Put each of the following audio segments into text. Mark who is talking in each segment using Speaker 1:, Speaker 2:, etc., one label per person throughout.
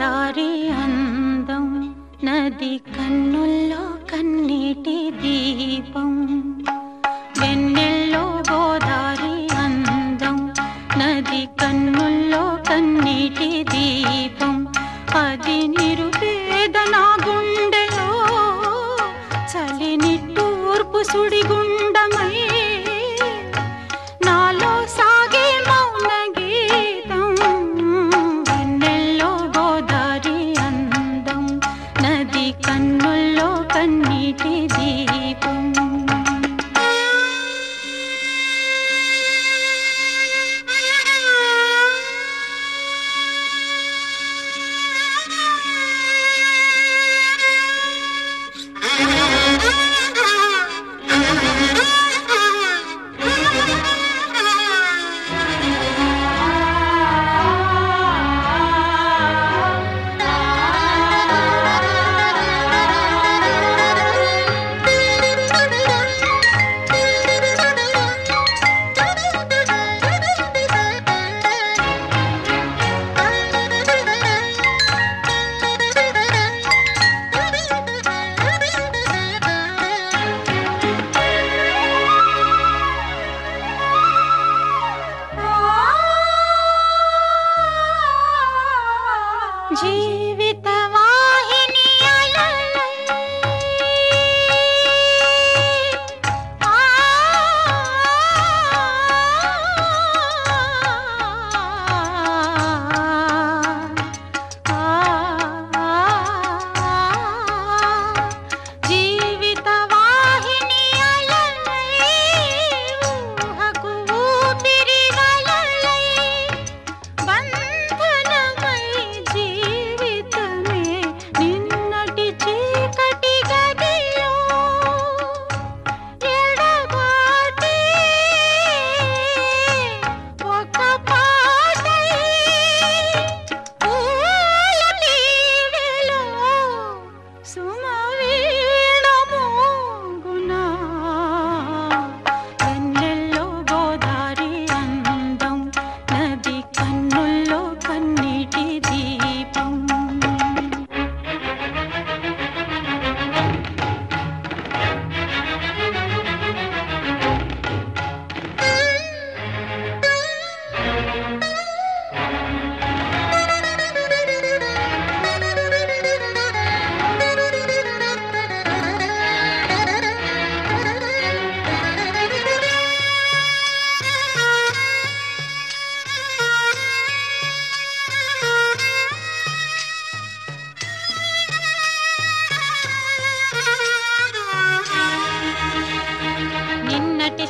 Speaker 1: దారి అందం నది కన్నుల్లో కన్నీటి దీపం.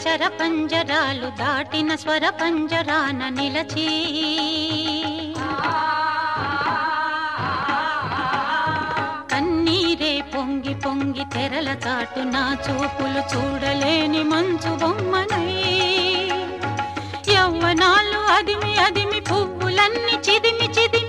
Speaker 1: అక్షర పంజరాలు దాటిన స్వర పంజరాన నిలచి. కన్నీరే పొంగి పొంగి తెరల చాటున చూపులు చూడలేని మంచు బొమ్మనై. యవ్వనాలు అదిమి అదిమి పువ్వులన్నీ చిదిమి చిదిమి